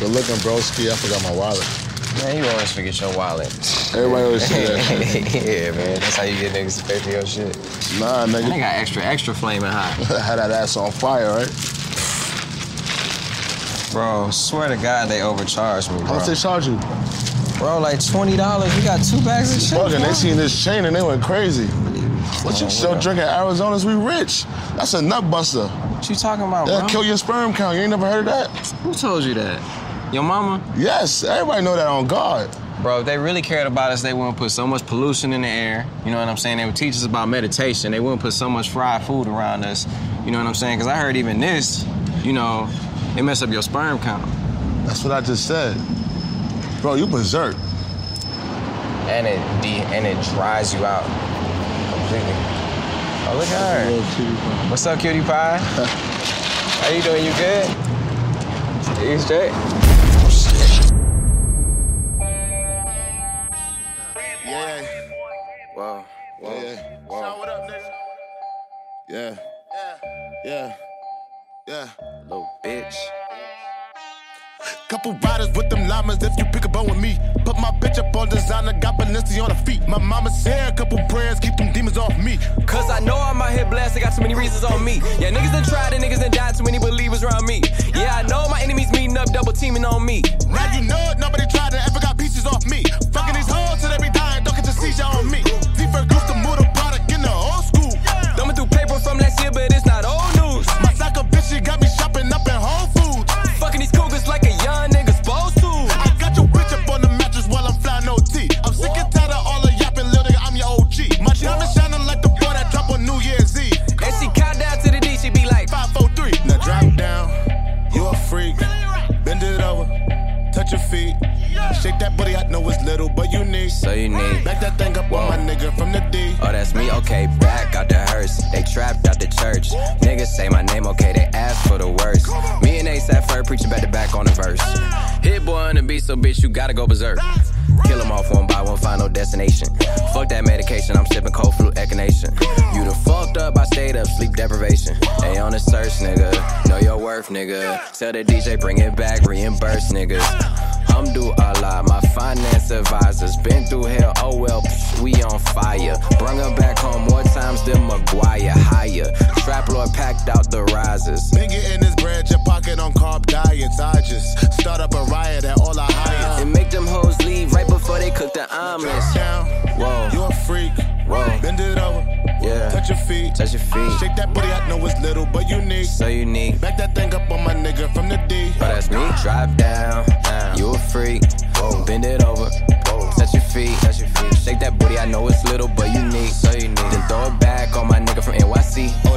Good looking, broski. I forgot my wallet. Man, you always forget your wallet. Everybody always say that. yeah, man. That's how you get niggas to pay for your shit. Nah, nigga. got extra, extra flaming hot. Had that ass on fire, right? Bro, swear to God they overcharged me, How much they charge you? Bro, like $20. We got two bags of shit. Fucking, they seen this chain and they went crazy. What you Oh, still drinking Arizona's? We rich. That's a nut buster. What you talking about, That'll bro? kill your sperm count. You ain't never heard of that? Who told you that? Your mama? Yes, everybody know that on God. Bro, if they really cared about us, they wouldn't put so much pollution in the air. You know what I'm saying? They would teach us about meditation. They wouldn't put so much fried food around us. You know what I'm saying? Because I heard even this, you know, it mess up your sperm count. That's what I just said. Bro, you berserk. And it de- and it dries you out completely. Oh, look at her. What's up, cutie pie? How you doing? You good? You straight? Yeah. Yeah. Yeah. Little bitch. Couple riders with them llamas if you pick a bone with me. Put my bitch up on designer, got Balenci on her feet. My mama said a couple prayers, keep them demons off me. Cause I know I'm out here blessed, I got too many reasons on me. Yeah, niggas done tried and niggas done died, too many believers around me. Yeah, I know my enemies meeting up, double teaming on me. But it's not old news. My soccer bitch, she got me shopping up in Whole Foods. Fucking these cougars like a young nigga supposed to. I got your bitch up on the mattress while I'm flying OT. I'm sick and tired of all the yapping, little nigga, I'm your OG. My diamond shining like the boy that drop on New Year's Eve. And she count down to the D, she be like, Five, four, three. Now drop down. You a freak. Bend it over. Touch your feet. Shake that booty. I know it's little, but you need. So you need. Back that thing up on my nigga from the D. Oh, that's me, okay, back out the. They trapped out the church. Niggas say my name, okay, they ask for the worst. Me and Ace at first preaching back to back on the verse. Hit-Boy on the beat, so bitch, you gotta go berserk. Kill them off one by one, final destination. Fuck that medication, I'm sipping cold flu echinacea. You done fucked up, I stayed up, sleep deprivation. They on the search, nigga. Know your worth, nigga. Tell the DJ, bring it back, reimburse, niggas. Hamdu Allah, my finance advisors. Been through hell, oh well, psh, we on fire. Brung her back home more times than Maguire. Higher. Trap Lord packed out the risers. Been getting this bread, your pocket on carb diets. I just start up a riot at all I your feet. Touch your feet. Shake that booty. I know it's little, but unique. So unique. Back that thing up on my nigga from the D. Oh, that's me. Drive down. You a freak. Bend it over. Touch your feet. Touch your feet. Shake that booty. I know it's little but unique. So unique. Then throw it back on my nigga from NYC.